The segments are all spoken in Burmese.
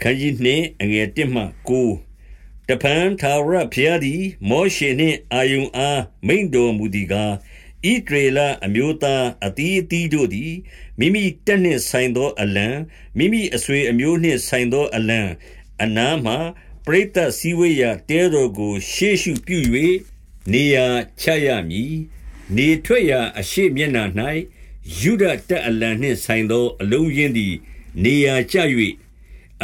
ခန်းကြီးနှင့်အငယ်1မှ9တပန်သာရဖျားသည်မောရှေနှင့်အာယုန်အားမိန်တော်မူသည်ကားဣဒရေလအမျိုးသားအသီးအသီးတို့သည်မိမိတက်နှင့်ဆိုင်သောအလံမိမိအဆွေအမျိုးနှင့်ဆိုင်သောအလံအနားမှပရိသတ်စည်းဝေးရာတဲတော်ကို ရှေ့ရှုပြု၍နေရာချရမည်နေထွက်ရာအရှိမျက်နှာ၌ယူဒတက်အလံနှင့်ဆိုင်သောအလုံးရင်းသည် နေရာကျ၍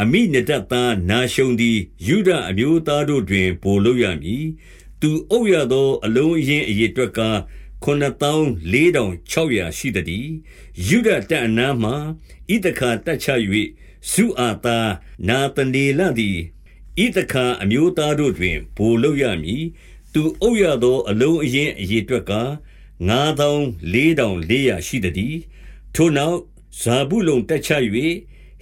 အမိနဒတ်သားနာရှုံသည်ယူဒအမျိုးသားတို့တွင်ပိုလို့ရမည်သူအုပ်ရသောအလုံးရင်းအရေအတွက်ကား9400ရှိသည်ယူဒတအနားမှဣတခါတက်ချ၍ဇုအာသာနာတနေလသည်ဣတခါအမျိုးသားတို့တွင်ဘိုလ်လုပ်ရမည် သူအုပ်ရသော အလုံးအရင်အရေအတွက်က9400ရှိသည်ထိုနောက် ဇာဘူးလုံတက်ချ၍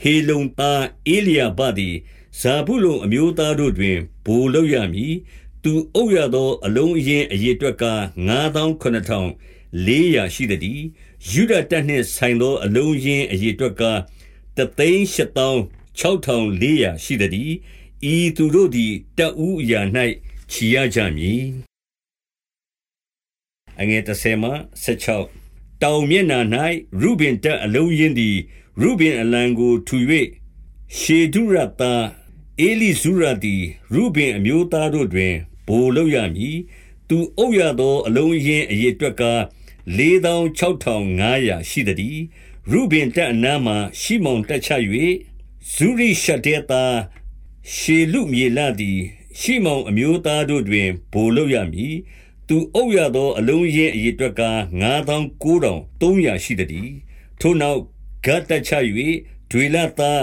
ဟေလုံသားအေလျာဘသည်ဇာဘူးလုံအမျိုးသားတို့တွင်ဘိုလ်လုပ်ရမည်သူအုပ်ရသော အလုံးအရင်အရေအတွက်က9,400ရှိသည်။ယုဒတပ်နှင့်ဆိုင်သော အလုံးရင်းအရေအတွက်က386,600ရှိသည်။ဤသူတို့သည်တပ်ဦးအရာ၌ချီရကြမည်။အငယ်30မှ16တောင်မျက်နှာ၌ရုဘင်တပ်အလုံးရင်းသည် ရုဘင်အလံကိုထူ၍ရှေဒုရသားအေလိဇုရသည်ရုဘင်အမျိုးသားတို့တွင်ဘိုလ်လုပ်ရမည်။သူအုပ်ရသောအလုံးအရင်းအရေအတွက်ကားလေးသောင်းခြောက်ထောင်ငါးရာရှိသတည်း။ရုဗင်တပ်အနားမှာရှိမောင်တပ်ချ၍ဇုရိရှဒ္ဒေသားရှေလုမြေလသည်ရှိမောင်အမျိုးသားတို့တွင်ဘိုလ်လုပ်ရမည်။သူအုပ်ရသောအလုံးအရင်းအရေအတွက်ကားငါးသောင်းကိုးထောင်သုံးရာရှိသတည်း။ထိုနောက် ဂဒ်တပ်ချ၍ဒွေလသား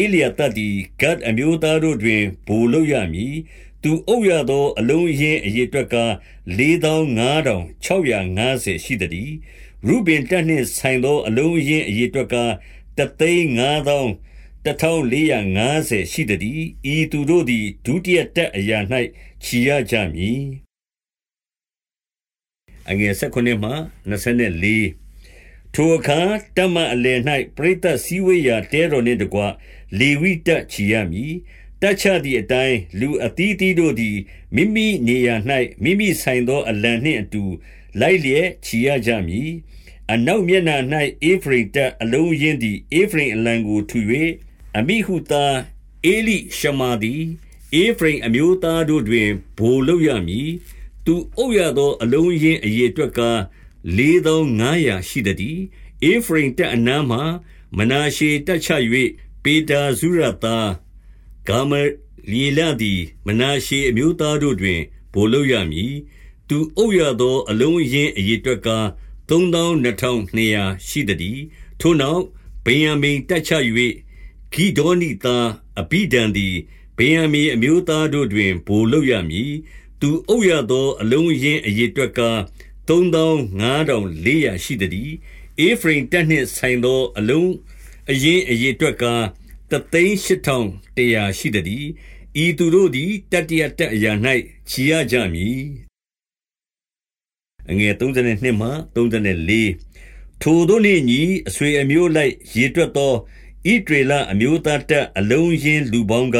ဧလျာသသည်ဂဒ်အမျိုးသားတို့တွင်ဘိုလ်လုပ်ရမည်သူအုပ်ရသောအလုံးအရင်းအရေအတွက်ကား45650ရှိသည်။ရုဘင်တပ်နှင့်ဆိုင်သောအလုံးအရင်းအရေအတွက်ကား35450ရှိသည်။ဤသူတို့သည်ဒုတိယတပ်အရာ၌ခြီရကြမည်။အငယ်16မှ24 ထိုအခါတမန်အလယ်၌ပရိသတ်စည်းဝေးရာတဲတော်နှင့်တကွလေဝိတက်ချီရမည်။တပ်ချသည့်အတိုင်းလူအသီးသီးတို့သည်မိမိနေရာ၌မိမိဆိုင်သောအလံနှင့်အတူ လိုက်လျက်ချီရကြမည်အနောက်မျက်နှာ၌အေဖရိတပ်အလုံးရင်းသည်အေဖရိအလံကိုထူ၍အမိဟုသားအေလိရှမာသည်အေဖရိအမျိုးသားတို့တွင်ဘိုလ်လုပ်ရမည်သူအုပ်ရသောအလုံးရင်းအရေအတွက်ကား 4500ရှိသည်အေဖရိတပ်အနားမှမနာရှေတက်ချ၍ပေတာဇုရသားဂါမလီလသည်မနာရှေအမျိုးသားတို့တွင်ဗိုလ်လုပ်ရမည်။သူအုပ်ရသောအလုံးအရင်းအရေအတွက်ကားသုံးသောင်းနှစ်ထောင်နှစ်ရာရှိသတည်း။ထိုနောက်ဗင်္ယာမိန်တပ်ချ၍ဂိဒေါနိသားအဘိဒံသည်ဗင်္ယာမိန်အမျိုးသားတို့တွင်ဗိုလ်လုပ်ရမည်။သူအုပ်ရသောအလုံးအရင်းအရေအတွက်ကား သုံးသောင်းငါးထောင်လေးရာရှိသတည်း။ဧဖရိမ်တပ်နှင့်ဆိုင်သောအလုံးအရင်းအရေအတွက်ကားတသိန်းရှစ်ထောင်တရာရှိသည်ဤသူတို့သည်တတရတက်အရာ၌ခြီးရကြမည်အငယ်32မှ34ထိုတို့နှင့်ညီအဆွေအမျိုးလိုက်ရေတွက်သောဣဒရေလအမျိုးသားတက်အလုံးရင်းလူပေါင်းက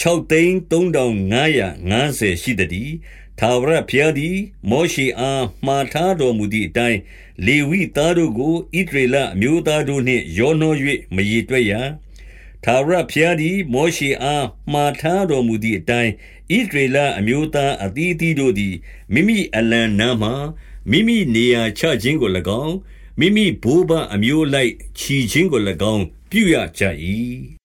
6သိန်း3550ရှိသည်ထာဝရဘုရားသည်မောရှေအားမှားထားတော်မူသည့်အတိုင်းလေဝိသားတို့ကိုဣဒရေလအမျိုးသားတို့နှင့်ရောနှော၍မရေတွက်ရထာဝရဘုရားသည်မောရှေအားမှားထားတော်မူသည့်အတိုင်းဣသရေလအမျိုးသားအသီးသီးတို့သည်မိမိအလံနားမှမိမိနေရာချခြင်းကို၎င်းမိမိဘိုးဘအမျိုးလိုက်ခြီခြင်းကို၎င်းပြုရကြ၏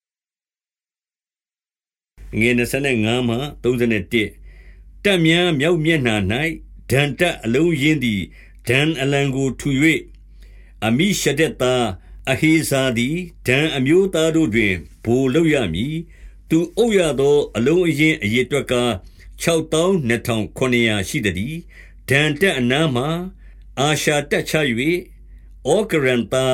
ငွေ25မှ31တက်မြန်းမြောက်မျက်နှာ၌ဒန်တက်အလုံးရင်းသည်ဒန်အလံကိုထူ၍အမိရှဒက်သားအဟေဇာသည်ဒန်အမျိုးသားတို့တွင်ဘိုလ်လုပ်ရမည်သူအုပ်ရသောအလုံးအရင်အရေတွက်က62900ရှိသည်ဒန်တက်အနားမှာအာရှာတက်ချ၍ဩကရန်တာ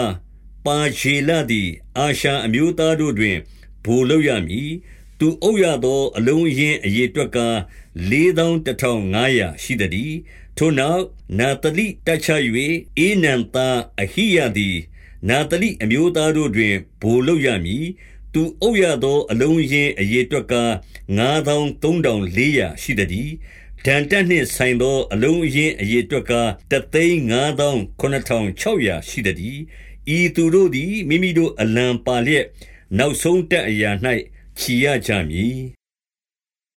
ပါဂျေလသည် အာရှာအမျိုးသားတို့တွင်ဘိုလ်လုပ်ရမည် သူအုပ်ရသော အလုံးအရင်းအရေအတွက်ကား၊လေးသောင်းတထောင်ငါးရာရှိသတည်း။ထိုနောက်နဿလိတပ်ချ၍ဧနံသားအဟိယသည် နဿလိအမျိုးသားတို့တွင် ဗိုလ်လုပ်ရမည်။သူအုပ်ရသော အလုံးအရင်းအရေအတွက်ကား၊ငါးသောင်းသုံးထောင်လေးရာရှိသတည်း။ဒန်တပ်နှင့်ဆိုင်သော အလုံးအရင်းအရေအတွက်ကား၊တသိန်းငါးသောင်းခုနစ်ထောင်ခြောက်ရာရှိသတည်း။ဤသူတို့သည် မိမိတို့အလံပါလျက် နောက်ဆုံးတပ်အရာ၌ ချီရကြမည်